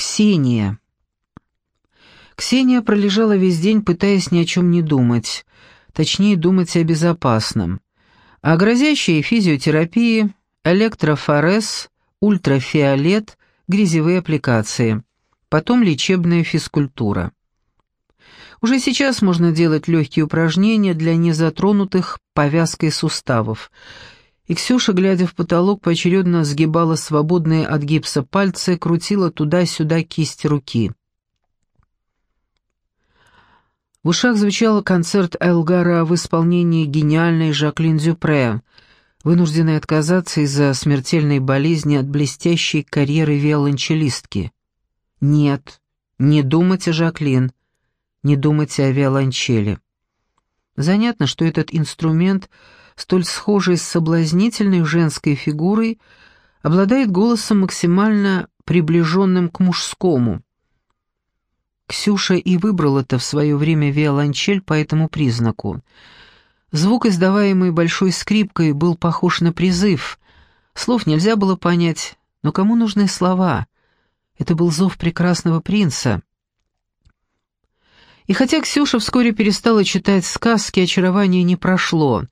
Ксения. Ксения пролежала весь день, пытаясь ни о чем не думать, точнее думать о безопасном. О грозящей физиотерапии, электрофорез, ультрафиолет, грязевые аппликации. Потом лечебная физкультура. Уже сейчас можно делать легкие упражнения для незатронутых повязкой суставов. И Ксюша, глядя в потолок, поочередно сгибала свободные от гипса пальцы, крутила туда-сюда кисть руки. В ушах звучал концерт Элгара в исполнении гениальной Жаклин Дюпре, вынужденной отказаться из-за смертельной болезни от блестящей карьеры виолончелистки. Нет, не думать о Жаклин, не думать о виолончели. Занятно, что этот инструмент, столь схожий с соблазнительной женской фигурой, обладает голосом максимально приближенным к мужскому. Ксюша и выбрала-то в свое время виолончель по этому признаку. Звук, издаваемый большой скрипкой, был похож на призыв. Слов нельзя было понять, но кому нужны слова? Это был зов прекрасного принца. И хотя Ксюша вскоре перестала читать сказки, очарование не прошло.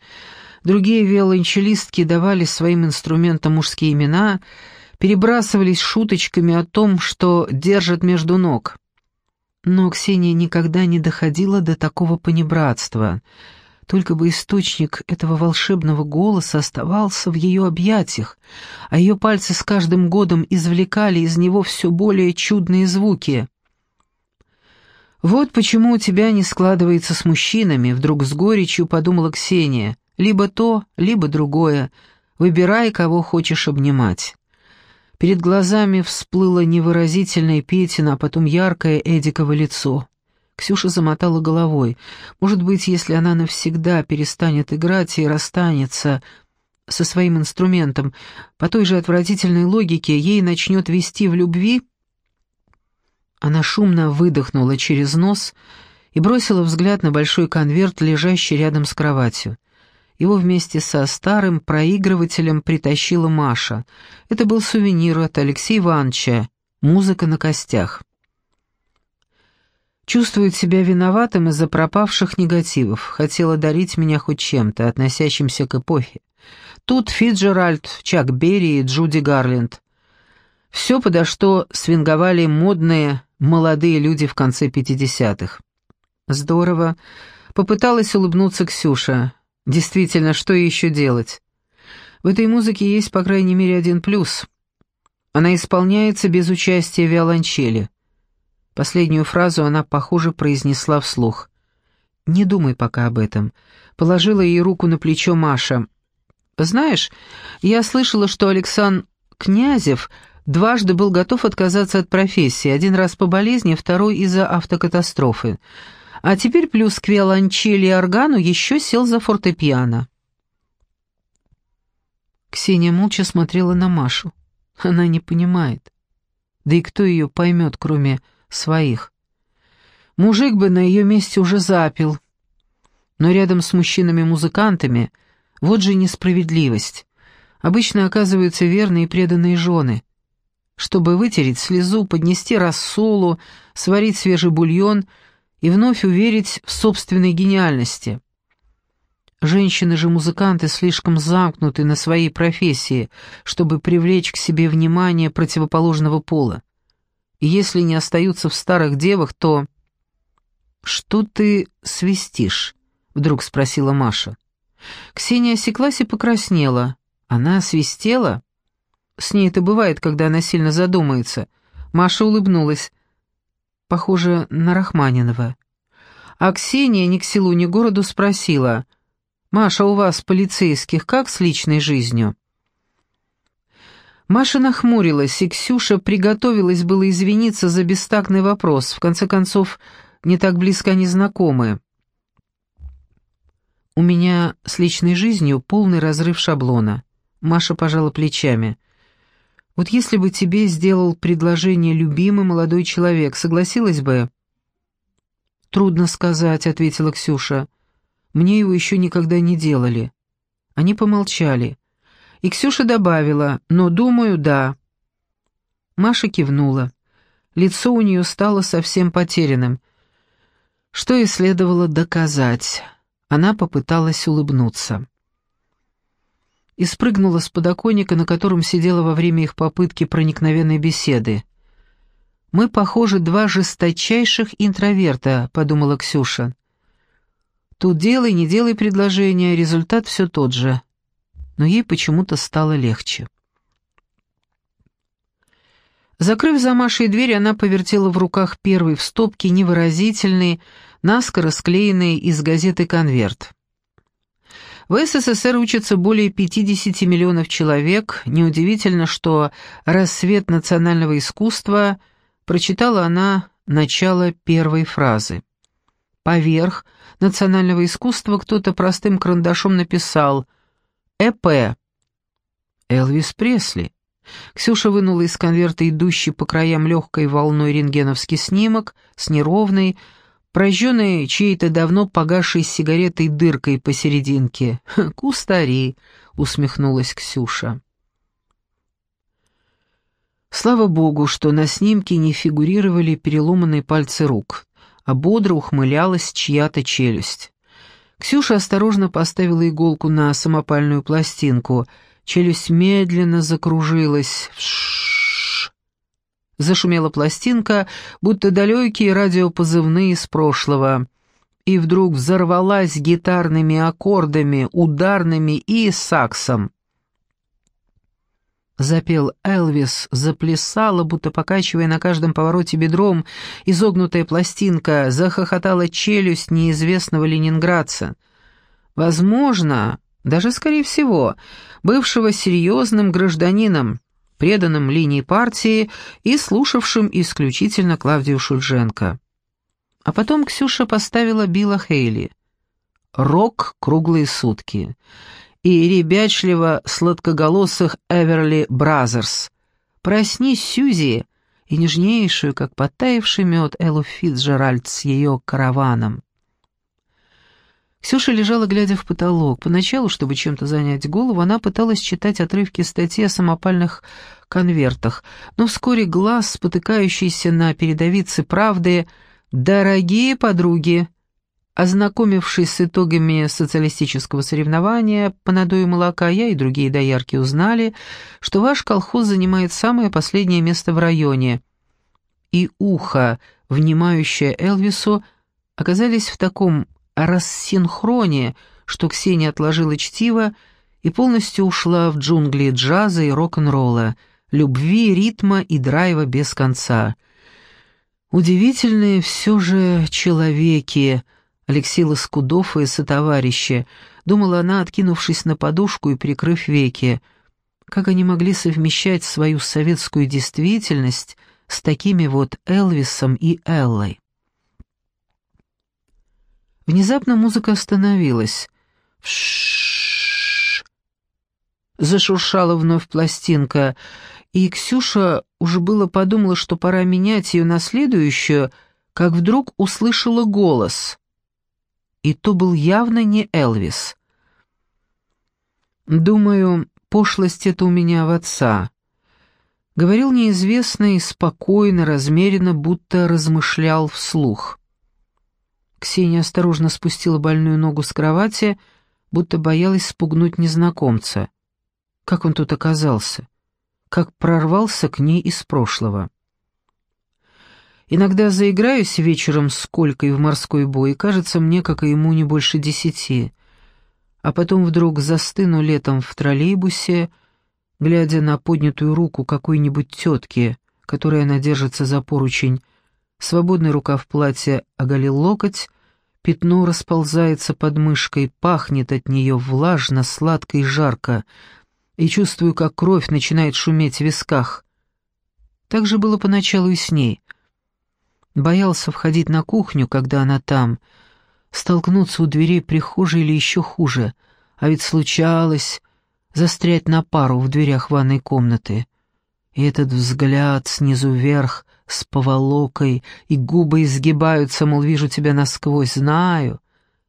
Другие виолончелистки давали своим инструментам мужские имена, перебрасывались шуточками о том, что держат между ног. Но Ксения никогда не доходила до такого понебратства. Только бы источник этого волшебного голоса оставался в ее объятиях, а ее пальцы с каждым годом извлекали из него все более чудные звуки. «Вот почему у тебя не складывается с мужчинами», — вдруг с горечью подумала Ксения. «Либо то, либо другое. Выбирай, кого хочешь обнимать». Перед глазами всплыло невыразительное Петина, а потом яркое Эдиково лицо. Ксюша замотала головой. Может быть, если она навсегда перестанет играть и расстанется со своим инструментом, по той же отвратительной логике ей начнет вести в любви — она шумно выдохнула через нос и бросила взгляд на большой конверт, лежащий рядом с кроватью. Его вместе со старым проигрывателем притащила Маша. Это был сувенир от Алексея Ивановича, музыка на костях. Чувствует себя виноватым из-за пропавших негативов. Хотела дарить меня хоть чем-то, относящимся к эпохе. Тут Фиджеральд, Чак Берри и Джуди Гарленд. Все, подо что свинговали модные молодые люди в конце пятидесятых. Здорово. Попыталась улыбнуться Ксюша. Действительно, что еще делать? В этой музыке есть, по крайней мере, один плюс. Она исполняется без участия виолончели. Последнюю фразу она, похоже, произнесла вслух. «Не думай пока об этом», — положила ей руку на плечо Маша. «Знаешь, я слышала, что Александр Князев Дважды был готов отказаться от профессии, один раз по болезни, второй из-за автокатастрофы. А теперь плюс к виолончели и органу еще сел за фортепиано. Ксения молча смотрела на Машу. Она не понимает. Да и кто ее поймет, кроме своих? Мужик бы на ее месте уже запил. Но рядом с мужчинами-музыкантами вот же несправедливость. Обычно оказываются верные и преданные жены чтобы вытереть слезу, поднести рассолу, сварить свежий бульон и вновь уверить в собственной гениальности. Женщины же музыканты слишком замкнуты на своей профессии, чтобы привлечь к себе внимание противоположного пола. И если не остаются в старых девах, то... «Что ты свистишь?» — вдруг спросила Маша. Ксения осеклась и покраснела. Она свистела? С ней это бывает, когда она сильно задумается. Маша улыбнулась. Похоже на Рахманинова. А Ксения ни к селу, ни к городу спросила. «Маша, у вас, полицейских, как с личной жизнью?» Маша нахмурилась, и Ксюша приготовилась было извиниться за бестактный вопрос. В конце концов, не так близко они знакомы. «У меня с личной жизнью полный разрыв шаблона». Маша пожала плечами. Вот если бы тебе сделал предложение любимый молодой человек, согласилась бы?» «Трудно сказать», — ответила Ксюша. «Мне его еще никогда не делали». Они помолчали. И Ксюша добавила, «Но, думаю, да». Маша кивнула. лицо у нее стало совсем потерянным. Что и следовало доказать. Она попыталась улыбнуться. И спрыгнула с подоконника, на котором сидела во время их попытки проникновенной беседы. «Мы, похожи, два жесточайших интроверта», — подумала Ксюша. «Тут делай, не делай предложения, результат все тот же». Но ей почему-то стало легче. Закрыв за Машей дверь, она повертела в руках первый в стопке невыразительный, наскоро склеенный из газеты конверт. В СССР учатся более 50 миллионов человек. Неудивительно, что «Рассвет национального искусства» прочитала она начало первой фразы. Поверх национального искусства кто-то простым карандашом написал «ЭП». Элвис Пресли. Ксюша вынула из конверта идущий по краям легкой волной рентгеновский снимок с неровной, прожженной чьей-то давно погасшей сигаретой дыркой посерединке. «Кустари», — усмехнулась Ксюша. Слава богу, что на снимке не фигурировали переломанные пальцы рук, а бодро ухмылялась чья-то челюсть. Ксюша осторожно поставила иголку на самопальную пластинку. Челюсть медленно закружилась. Вш Зашумела пластинка, будто далекие радиопозывные из прошлого. И вдруг взорвалась гитарными аккордами, ударными и саксом. Запел Элвис, заплясала, будто покачивая на каждом повороте бедром, изогнутая пластинка, захохотала челюсть неизвестного ленинградца. Возможно, даже скорее всего, бывшего серьезным гражданином, преданным линии партии и слушавшим исключительно Клавдию Шульженко. А потом Ксюша поставила Билла Хейли. «Рок круглые сутки» и ребячливо сладкоголосых Эверли Бразерс. «Проснись, Сьюзи!» и нежнейшую, как потаявший мед, Эллу Фитцджеральд с ее караваном. Ксюша лежала, глядя в потолок. Поначалу, чтобы чем-то занять голову, она пыталась читать отрывки статьи о самопальных конвертах, но вскоре глаз, спотыкающийся на передовице правды «Дорогие подруги!» Ознакомившись с итогами социалистического соревнования по надою молока, я и другие доярки узнали, что ваш колхоз занимает самое последнее место в районе. И ухо, внимающее Элвису, оказались в таком рассинхроне, что Ксения отложила чтиво и полностью ушла в джунгли джаза и рок-н-ролла, любви, ритма и драйва без конца. Удивительные все же человеки — Алексей Лоскудов и сотоварищи, думала она, откинувшись на подушку и прикрыв веки. Как они могли совмещать свою советскую действительность с такими вот Элвисом и Эллой? Внезапно музыка остановилась. Вшшш! Зашуршала вновь пластинка, и Ксюша уже было подумала, что пора менять ее на следующую, как вдруг услышала голос и то был явно не Элвис. «Думаю, пошлость это у меня в отца», — говорил неизвестный, спокойно, размеренно, будто размышлял вслух. Ксения осторожно спустила больную ногу с кровати, будто боялась спугнуть незнакомца. Как он тут оказался? Как прорвался к ней из прошлого? Иногда заиграюсь вечером с Колькой в морской бой, кажется мне, как и ему, не больше десяти. А потом вдруг застыну летом в троллейбусе, глядя на поднятую руку какой-нибудь тетки, которая она держится за поручень. Свободная рука в платье оголил локоть, пятно расползается под мышкой, пахнет от нее влажно, сладко и жарко, и чувствую, как кровь начинает шуметь в висках. Так же было поначалу и с ней — Боялся входить на кухню, когда она там, столкнуться у дверей прихожей или еще хуже, а ведь случалось застрять на пару в дверях ванной комнаты. И этот взгляд снизу вверх, с поволокой, и губы изгибаются, мол, вижу тебя насквозь, знаю,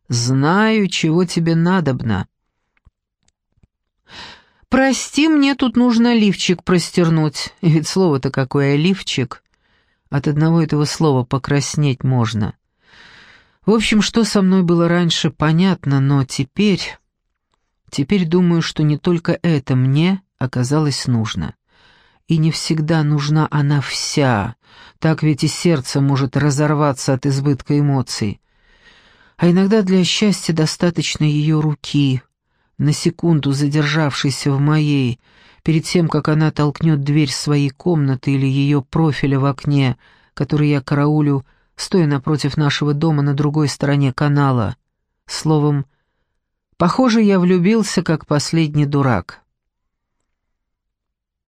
знаю, чего тебе надобно. «Прости, мне тут нужно лифчик простернуть, ведь слово-то какое лифчик!» От одного этого слова покраснеть можно. В общем, что со мной было раньше, понятно, но теперь... Теперь думаю, что не только это мне оказалось нужно. И не всегда нужна она вся, так ведь и сердце может разорваться от избытка эмоций. А иногда для счастья достаточно ее руки, на секунду задержавшейся в моей, перед тем, как она толкнет дверь своей комнаты или ее профиля в окне, который я караулю, стоя напротив нашего дома на другой стороне канала. Словом, похоже, я влюбился, как последний дурак.